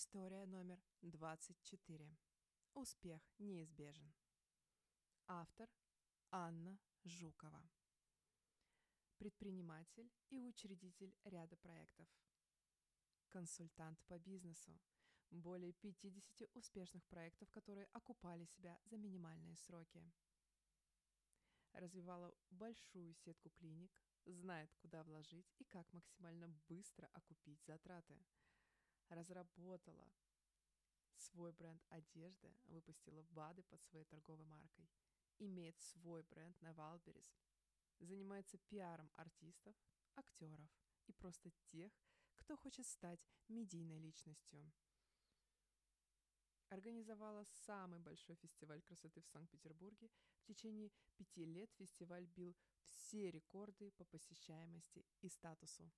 История номер 24. Успех неизбежен. Автор Анна Жукова. Предприниматель и учредитель ряда проектов. Консультант по бизнесу. Более 50 успешных проектов, которые окупали себя за минимальные сроки. Развивала большую сетку клиник, знает, куда вложить и как максимально быстро окупить затраты. Разработала свой бренд одежды, выпустила БАДы под своей торговой маркой. Имеет свой бренд на Валберис. Занимается пиаром артистов, актеров и просто тех, кто хочет стать медийной личностью. Организовала самый большой фестиваль красоты в Санкт-Петербурге. В течение пяти лет фестиваль бил все рекорды по посещаемости и статусу.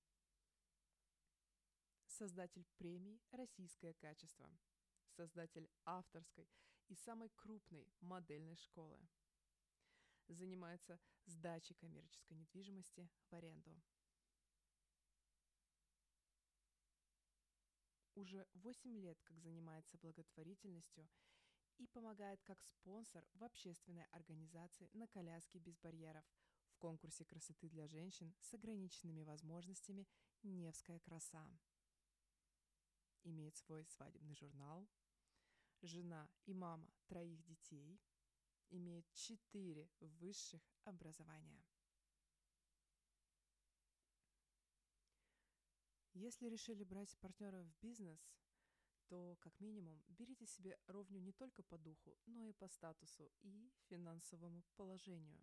Создатель премии «Российское качество». Создатель авторской и самой крупной модельной школы. Занимается сдачей коммерческой недвижимости в аренду. уже 8 лет как занимается благотворительностью и помогает как спонсор в общественной организации на коляске без барьеров в конкурсе красоты для женщин с ограниченными возможностями «Невская краса». Имеет свой свадебный журнал. Жена и мама троих детей. Имеет четыре высших образования. Если решили брать партнера в бизнес, то, как минимум, берите себе ровню не только по духу, но и по статусу и финансовому положению.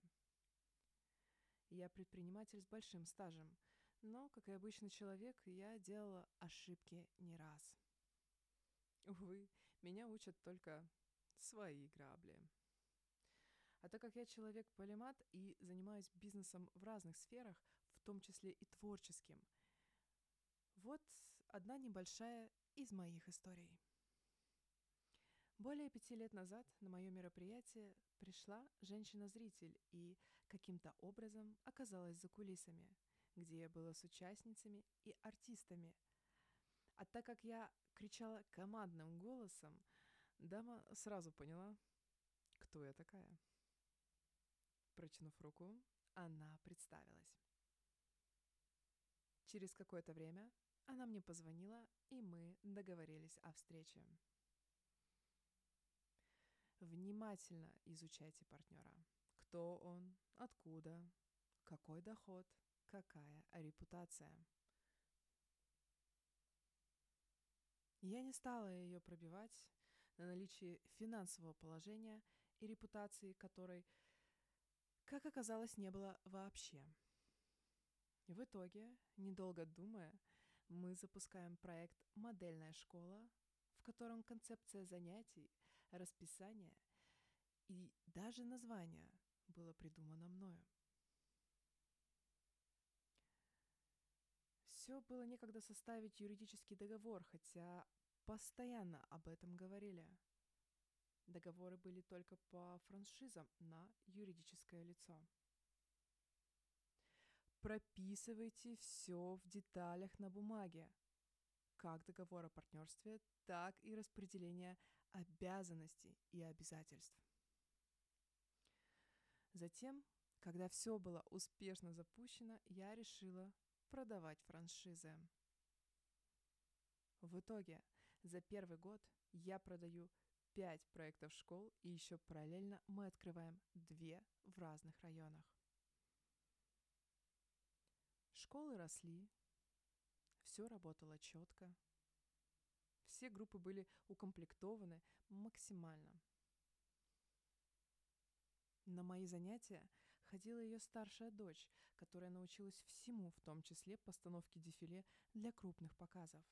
Я предприниматель с большим стажем, но, как и обычный человек, я делала ошибки не раз. Увы, меня учат только свои грабли. А так как я человек полимат и занимаюсь бизнесом в разных сферах, в том числе и творческим – вот одна небольшая из моих историй. Более пяти лет назад на мое мероприятие пришла женщина-зритель и каким-то образом оказалась за кулисами, где я была с участницами и артистами. А так как я кричала командным голосом, дама сразу поняла, кто я такая. Протянув руку, она представилась. Через какое-то время она мне позвонила, и мы договорились о встрече. Внимательно изучайте партнера. Кто он, откуда, какой доход, какая репутация. Я не стала ее пробивать на наличие финансового положения и репутации, которой, как оказалось, не было вообще. В итоге, недолго думая, мы запускаем проект «Модельная школа», в котором концепция занятий, расписание и даже название было придумано мною. Все было некогда составить юридический договор, хотя постоянно об этом говорили. Договоры были только по франшизам на юридическое лицо. Прописывайте все в деталях на бумаге. Как договор о партнерстве, так и распределение обязанностей и обязательств. Затем, когда все было успешно запущено, я решила продавать франшизы. В итоге за первый год я продаю 5 проектов школ и еще параллельно мы открываем 2 в разных районах. Школы росли, все работало четко, все группы были укомплектованы максимально. На мои занятия ходила ее старшая дочь, которая научилась всему, в том числе постановке дефиле для крупных показов.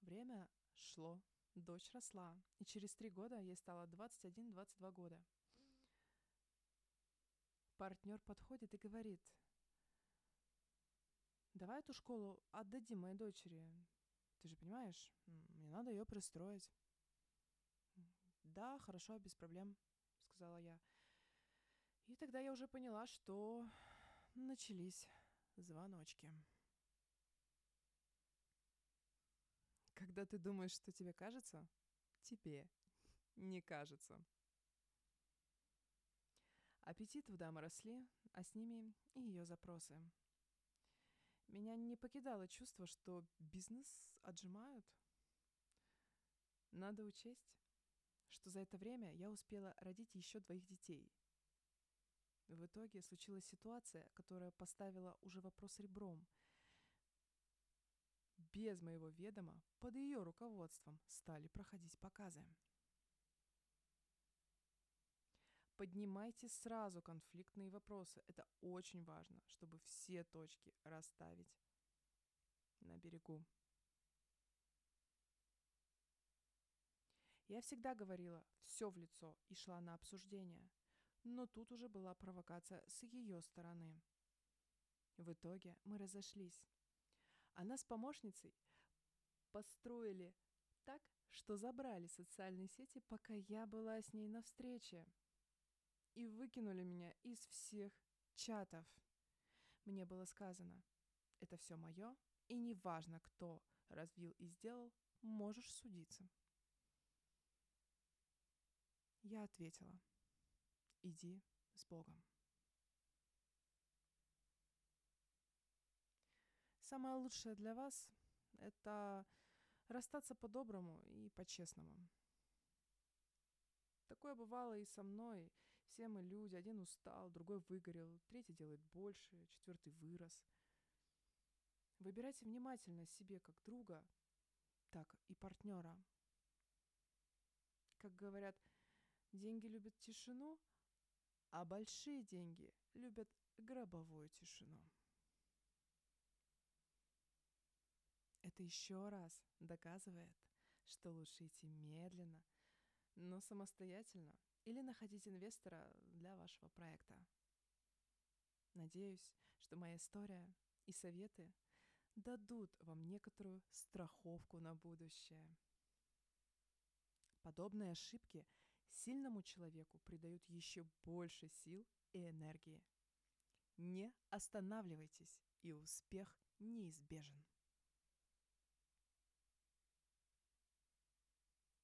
Время шло, дочь росла, и через три года ей стало 21-22 года. Партнер подходит и говорит, давай эту школу отдадим моей дочери. Ты же понимаешь, мне надо ее пристроить. Да, хорошо, без проблем, сказала я. И тогда я уже поняла, что начались звоночки. Когда ты думаешь, что тебе кажется, тебе не кажется. Аппетиты у дамы росли, а с ними и ее запросы. Меня не покидало чувство, что бизнес отжимают. Надо учесть, что за это время я успела родить еще двоих детей. В итоге случилась ситуация, которая поставила уже вопрос ребром. Без моего ведома, под ее руководством, стали проходить показы. Поднимайте сразу конфликтные вопросы. Это очень важно, чтобы все точки расставить на берегу. Я всегда говорила все в лицо и шла на обсуждение. Но тут уже была провокация с ее стороны. В итоге мы разошлись. Она с помощницей построили так, что забрали социальные сети, пока я была с ней на встрече. И выкинули меня из всех чатов. Мне было сказано, это все мое, и неважно, кто развил и сделал, можешь судиться. Я ответила, иди с Богом. Самое лучшее для вас – это расстаться по-доброму и по-честному. Такое бывало и со мной. Все мы люди, один устал, другой выгорел, третий делает больше, четвертый вырос. Выбирайте внимательно себе как друга, так и партнера. Как говорят, Деньги любят тишину, а большие деньги любят гробовую тишину. Это еще раз доказывает, что лучше идти медленно, но самостоятельно или находить инвестора для вашего проекта. Надеюсь, что моя история и советы дадут вам некоторую страховку на будущее. Подобные ошибки – сильному человеку придают еще больше сил и энергии. Не останавливайтесь, и успех неизбежен.